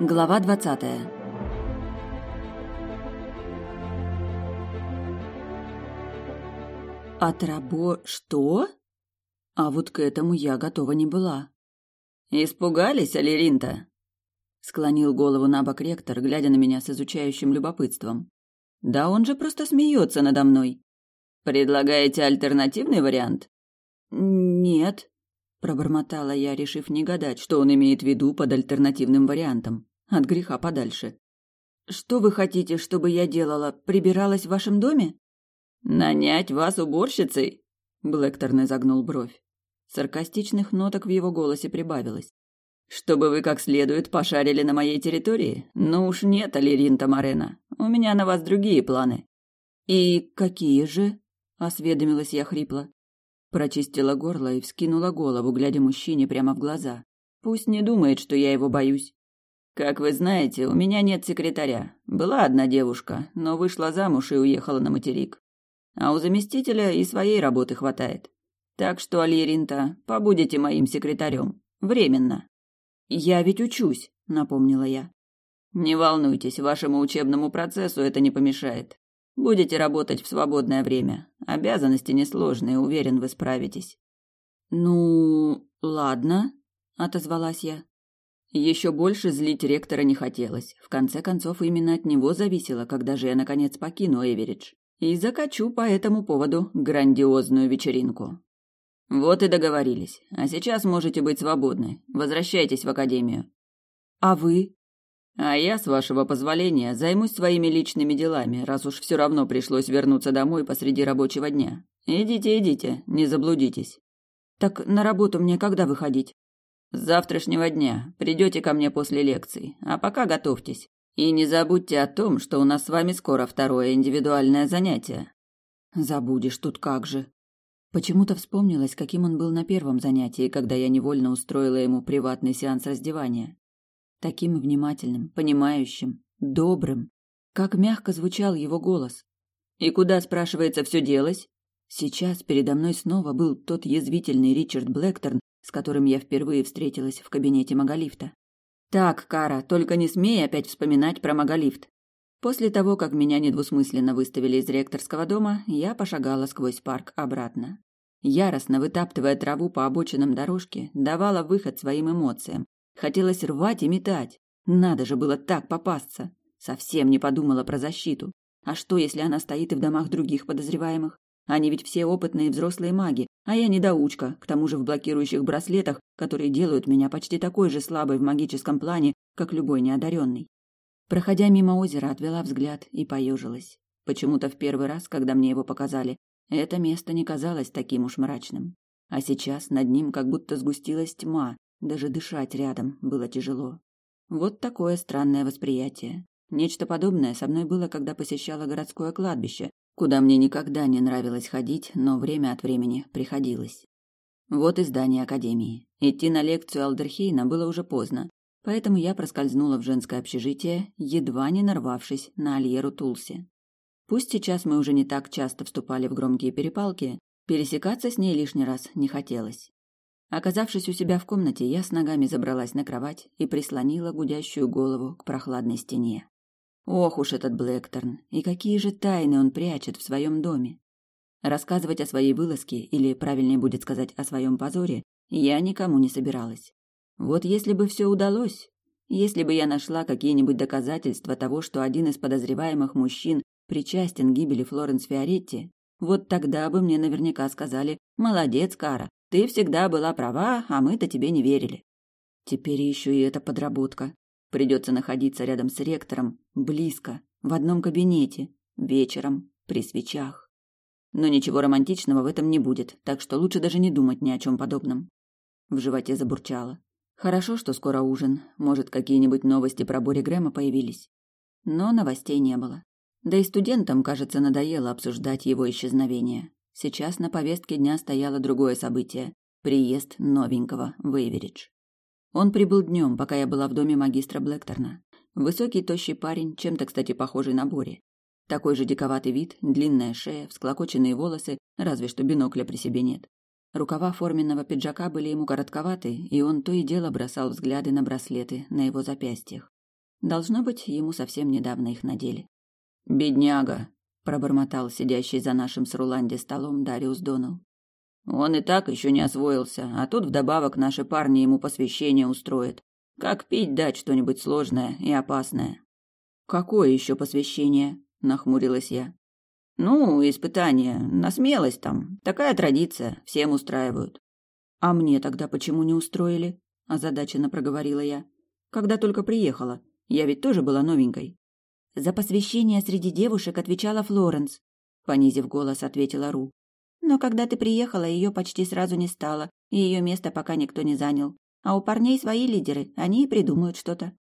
Глава двадцатая. От рабо... что? А вот к этому я готова не была. «Испугались, Алиринта?» Склонил голову на бок ректор, глядя на меня с изучающим любопытством. «Да он же просто смеется надо мной». «Предлагаете альтернативный вариант?» «Нет», Пробормотала я, решив не гадать, что он имеет в виду под альтернативным вариантом. От греха подальше. «Что вы хотите, чтобы я делала? Прибиралась в вашем доме?» «Нанять вас уборщицей?» Блэктор изогнул бровь. Саркастичных ноток в его голосе прибавилось. «Чтобы вы как следует пошарили на моей территории? Ну уж нет, Алиринта Марена. У меня на вас другие планы». «И какие же?» — осведомилась я хрипло. Прочистила горло и вскинула голову, глядя мужчине прямо в глаза. Пусть не думает, что я его боюсь. Как вы знаете, у меня нет секретаря. Была одна девушка, но вышла замуж и уехала на материк. А у заместителя и своей работы хватает. Так что, Альеринта, побудете моим секретарем. Временно. Я ведь учусь, напомнила я. Не волнуйтесь, вашему учебному процессу это не помешает. Будете работать в свободное время. Обязанности несложные, уверен, вы справитесь. Ну, ладно, отозвалась я. Еще больше злить ректора не хотелось. В конце концов, именно от него зависело, когда же я наконец покину Эверидж. И закачу по этому поводу грандиозную вечеринку. Вот и договорились. А сейчас можете быть свободны. Возвращайтесь в академию. А вы? А я, с вашего позволения, займусь своими личными делами, раз уж все равно пришлось вернуться домой посреди рабочего дня. Идите, идите, не заблудитесь. Так на работу мне когда выходить? С завтрашнего дня. Придете ко мне после лекций. А пока готовьтесь. И не забудьте о том, что у нас с вами скоро второе индивидуальное занятие. Забудешь тут как же. Почему-то вспомнилось, каким он был на первом занятии, когда я невольно устроила ему приватный сеанс раздевания таким внимательным, понимающим, добрым. Как мягко звучал его голос. И куда, спрашивается, все делось? Сейчас передо мной снова был тот язвительный Ричард Блэкторн, с которым я впервые встретилась в кабинете Магалифта. Так, Кара, только не смей опять вспоминать про Магалифт. После того, как меня недвусмысленно выставили из ректорского дома, я пошагала сквозь парк обратно. Яростно вытаптывая траву по обочинам дорожки, давала выход своим эмоциям, Хотелось рвать и метать. Надо же было так попасться. Совсем не подумала про защиту. А что, если она стоит и в домах других подозреваемых? Они ведь все опытные взрослые маги, а я недоучка, к тому же в блокирующих браслетах, которые делают меня почти такой же слабой в магическом плане, как любой неодаренный. Проходя мимо озера, отвела взгляд и поежилась. Почему-то в первый раз, когда мне его показали, это место не казалось таким уж мрачным. А сейчас над ним как будто сгустилась тьма, даже дышать рядом было тяжело. Вот такое странное восприятие. Нечто подобное со мной было, когда посещала городское кладбище, куда мне никогда не нравилось ходить, но время от времени приходилось. Вот и здание академии. Идти на лекцию Алдерхейна было уже поздно, поэтому я проскользнула в женское общежитие, едва не нарвавшись на Альеру Тулси. Пусть сейчас мы уже не так часто вступали в громкие перепалки, пересекаться с ней лишний раз не хотелось. Оказавшись у себя в комнате, я с ногами забралась на кровать и прислонила гудящую голову к прохладной стене. Ох уж этот Блэкторн, и какие же тайны он прячет в своем доме. Рассказывать о своей вылазке, или, правильнее будет сказать, о своем позоре, я никому не собиралась. Вот если бы все удалось, если бы я нашла какие-нибудь доказательства того, что один из подозреваемых мужчин причастен к гибели Флоренс Фиоретти, вот тогда бы мне наверняка сказали «Молодец, Кара, ты всегда была права, а мы-то тебе не верили. Теперь еще и эта подработка. Придется находиться рядом с ректором, близко, в одном кабинете, вечером, при свечах. Но ничего романтичного в этом не будет, так что лучше даже не думать ни о чем подобном. В животе забурчало. Хорошо, что скоро ужин. Может, какие-нибудь новости про Бори Грэма появились. Но новостей не было. Да и студентам, кажется, надоело обсуждать его исчезновение. Сейчас на повестке дня стояло другое событие – приезд новенького в Эйверидж. Он прибыл днем, пока я была в доме магистра Блэкторна. Высокий, тощий парень, чем-то, кстати, похожий на Бори. Такой же диковатый вид, длинная шея, всклокоченные волосы, разве что бинокля при себе нет. Рукава форменного пиджака были ему коротковаты, и он то и дело бросал взгляды на браслеты на его запястьях. Должно быть, ему совсем недавно их надели. «Бедняга», — пробормотал сидящий за нашим с Руланди столом Дариус Донал. «Он и так еще не освоился, а тут вдобавок наши парни ему посвящение устроят. Как пить дать что-нибудь сложное и опасное?» «Какое еще посвящение?» — нахмурилась я. «Ну, испытание, на смелость там. Такая традиция, всем устраивают». «А мне тогда почему не устроили?» – озадаченно проговорила я. «Когда только приехала. Я ведь тоже была новенькой». «За посвящение среди девушек отвечала Флоренс», – понизив голос, ответила Ру. «Но когда ты приехала, ее почти сразу не стало, и ее место пока никто не занял. А у парней свои лидеры, они и придумают что-то».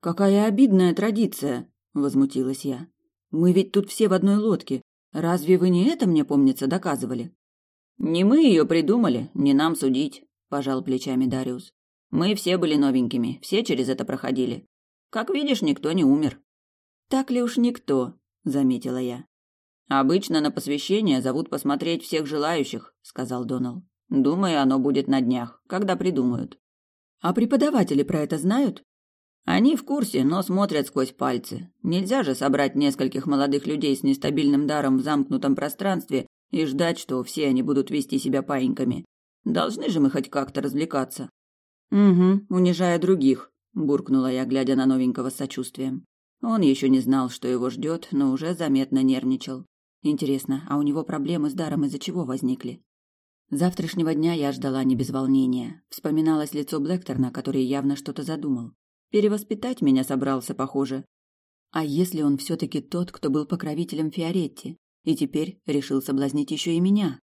«Какая обидная традиция!» – возмутилась я. «Мы ведь тут все в одной лодке. Разве вы не это, мне помнится, доказывали?» Не мы ее придумали, не нам судить, пожал плечами Дариус. Мы все были новенькими, все через это проходили. Как видишь, никто не умер. Так ли уж никто, заметила я. Обычно на посвящение зовут посмотреть всех желающих, сказал Донал. Думаю, оно будет на днях, когда придумают. А преподаватели про это знают? Они в курсе, но смотрят сквозь пальцы. Нельзя же собрать нескольких молодых людей с нестабильным даром в замкнутом пространстве и ждать, что все они будут вести себя паиньками. Должны же мы хоть как-то развлекаться. Угу, унижая других, буркнула я, глядя на новенького с сочувствием. Он еще не знал, что его ждет, но уже заметно нервничал. Интересно, а у него проблемы с даром из-за чего возникли? Завтрашнего дня я ждала не без волнения. Вспоминалось лицо Блэкторна, который явно что-то задумал. Перевоспитать меня собрался, похоже. А если он все-таки тот, кто был покровителем Фиоретти? и теперь решил соблазнить еще и меня.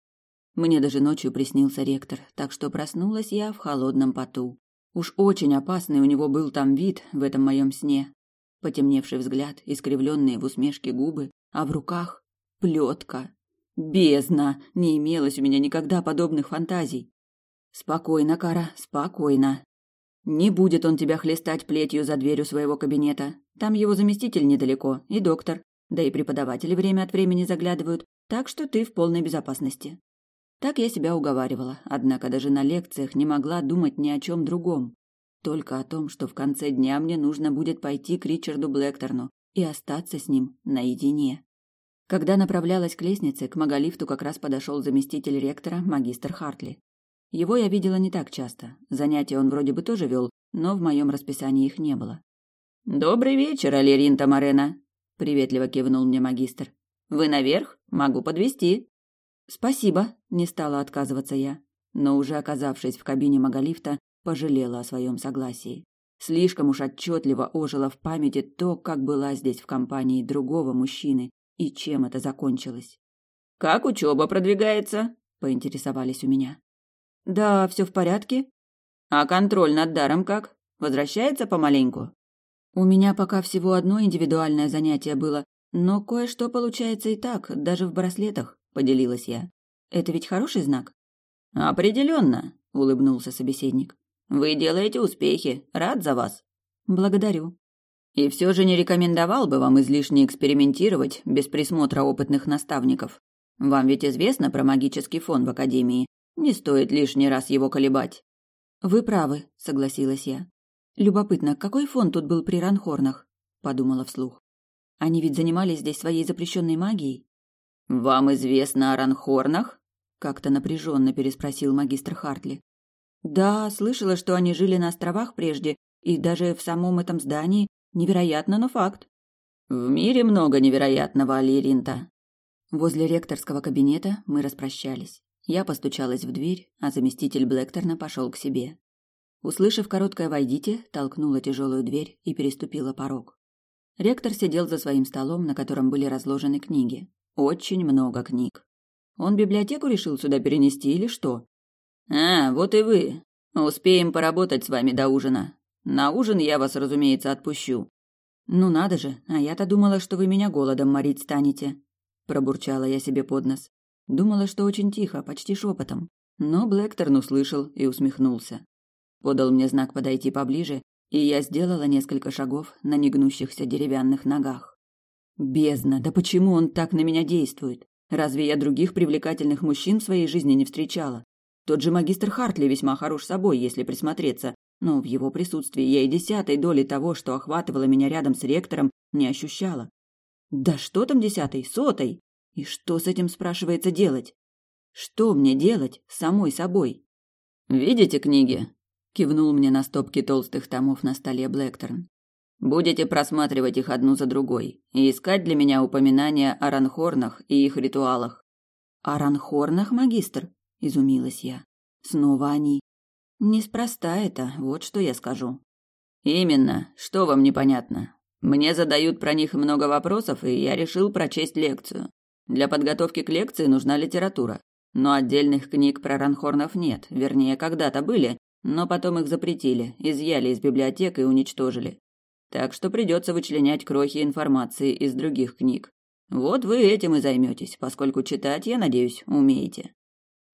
Мне даже ночью приснился ректор, так что проснулась я в холодном поту. Уж очень опасный у него был там вид в этом моем сне. Потемневший взгляд, искривленные в усмешке губы, а в руках плетка. Бездна! Не имелось у меня никогда подобных фантазий. Спокойно, Кара, спокойно. Не будет он тебя хлестать плетью за дверью своего кабинета. Там его заместитель недалеко и доктор. Да и преподаватели время от времени заглядывают, так что ты в полной безопасности. Так я себя уговаривала, однако даже на лекциях не могла думать ни о чем другом. Только о том, что в конце дня мне нужно будет пойти к Ричарду Блэкторну и остаться с ним наедине. Когда направлялась к лестнице, к Маголифту как раз подошел заместитель ректора, магистр Хартли. Его я видела не так часто. Занятия он вроде бы тоже вел, но в моем расписании их не было. «Добрый вечер, Алерин Тамарена!» приветливо кивнул мне магистр. Вы наверх? Могу подвести. Спасибо, не стала отказываться я, но уже оказавшись в кабине маголифта, пожалела о своем согласии. Слишком уж отчетливо ожило в памяти то, как была здесь в компании другого мужчины и чем это закончилось. Как учеба продвигается? поинтересовались у меня. Да, все в порядке. А контроль над даром как? Возвращается помаленьку? У меня пока всего одно индивидуальное занятие было, но кое-что получается и так, даже в браслетах, поделилась я. Это ведь хороший знак? Определенно, улыбнулся собеседник. Вы делаете успехи, рад за вас. Благодарю. И все же не рекомендовал бы вам излишне экспериментировать без присмотра опытных наставников. Вам ведь известно про магический фон в академии. Не стоит лишний раз его колебать. Вы правы, согласилась я. Любопытно, какой фон тут был при Ранхорнах? подумала вслух. Они ведь занимались здесь своей запрещенной магией. Вам известно о Ранхорнах? как-то напряженно переспросил магистр Хартли. Да, слышала, что они жили на островах прежде, и даже в самом этом здании. Невероятно, но факт. В мире много невероятного, Алиринта. Возле ректорского кабинета мы распрощались. Я постучалась в дверь, а заместитель Блэкторна пошел к себе. Услышав короткое «войдите», толкнула тяжелую дверь и переступила порог. Ректор сидел за своим столом, на котором были разложены книги. Очень много книг. Он библиотеку решил сюда перенести или что? А, вот и вы. Успеем поработать с вами до ужина. На ужин я вас, разумеется, отпущу. Ну надо же, а я-то думала, что вы меня голодом морить станете. Пробурчала я себе под нос. Думала, что очень тихо, почти шепотом. Но Блэкторн услышал и усмехнулся подал мне знак подойти поближе, и я сделала несколько шагов на негнущихся деревянных ногах. Бездна, да почему он так на меня действует? Разве я других привлекательных мужчин в своей жизни не встречала? Тот же магистр Хартли весьма хорош собой, если присмотреться, но в его присутствии я и десятой доли того, что охватывало меня рядом с ректором, не ощущала. Да что там десятой, сотой? И что с этим, спрашивается, делать? Что мне делать с самой собой? «Видите книги?» — кивнул мне на стопки толстых томов на столе Блэкторн. «Будете просматривать их одну за другой и искать для меня упоминания о ранхорнах и их ритуалах». «О ранхорнах, магистр?» — изумилась я. «Снова они. Неспроста это, вот что я скажу». «Именно. Что вам непонятно? Мне задают про них много вопросов, и я решил прочесть лекцию. Для подготовки к лекции нужна литература. Но отдельных книг про ранхорнов нет, вернее, когда-то были, но потом их запретили, изъяли из библиотек и уничтожили. Так что придется вычленять крохи информации из других книг. Вот вы этим и займетесь, поскольку читать, я надеюсь, умеете.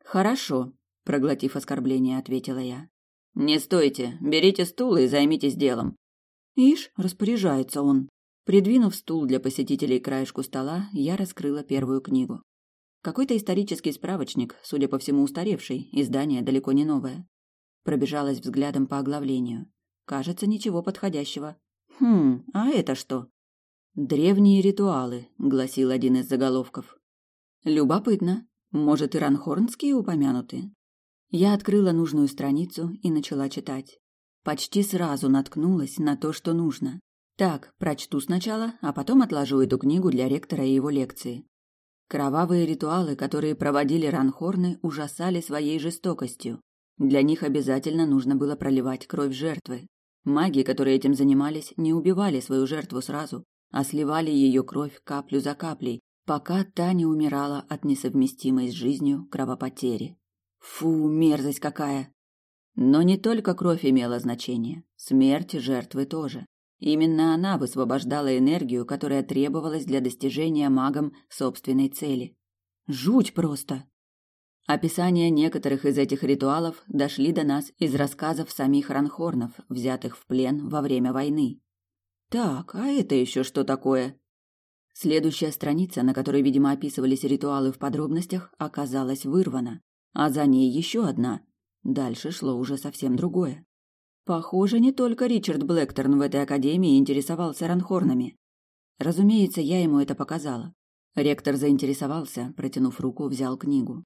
Хорошо, проглотив оскорбление, ответила я. Не стойте, берите стул и займитесь делом. Ишь, распоряжается он. Придвинув стул для посетителей к краешку стола, я раскрыла первую книгу. Какой-то исторический справочник, судя по всему устаревший, издание далеко не новое. Пробежалась взглядом по оглавлению. Кажется, ничего подходящего. Хм, а это что? Древние ритуалы, гласил один из заголовков. Любопытно. Может, и ранхорнские упомянуты? Я открыла нужную страницу и начала читать. Почти сразу наткнулась на то, что нужно. Так, прочту сначала, а потом отложу эту книгу для ректора и его лекции. Кровавые ритуалы, которые проводили ранхорны, ужасали своей жестокостью. Для них обязательно нужно было проливать кровь жертвы. Маги, которые этим занимались, не убивали свою жертву сразу, а сливали ее кровь каплю за каплей, пока та не умирала от несовместимой с жизнью кровопотери. Фу, мерзость какая! Но не только кровь имела значение, смерть жертвы тоже. Именно она высвобождала энергию, которая требовалась для достижения магом собственной цели. Жуть просто. Описания некоторых из этих ритуалов дошли до нас из рассказов самих ранхорнов, взятых в плен во время войны. Так, а это еще что такое? Следующая страница, на которой, видимо, описывались ритуалы в подробностях, оказалась вырвана, а за ней еще одна. Дальше шло уже совсем другое. Похоже, не только Ричард Блэкторн в этой академии интересовался ранхорнами. Разумеется, я ему это показала. Ректор заинтересовался, протянув руку, взял книгу.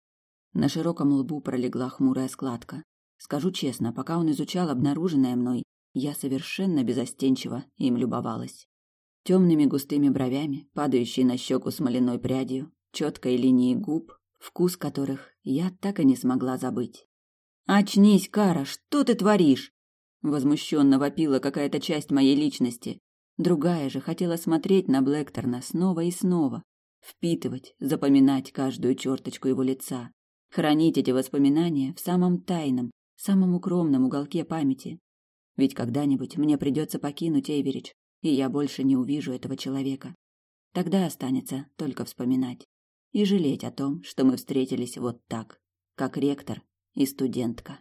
На широком лбу пролегла хмурая складка. Скажу честно, пока он изучал обнаруженное мной, я совершенно безостенчиво им любовалась. Темными густыми бровями, падающей на щеку смоляной прядью, четкой линией губ, вкус которых я так и не смогла забыть. «Очнись, Кара, что ты творишь?» Возмущенно вопила какая-то часть моей личности. Другая же хотела смотреть на Блэкторна снова и снова, впитывать, запоминать каждую черточку его лица, хранить эти воспоминания в самом тайном, самом укромном уголке памяти. Ведь когда-нибудь мне придется покинуть Эйверидж, и я больше не увижу этого человека. Тогда останется только вспоминать и жалеть о том, что мы встретились вот так, как ректор и студентка.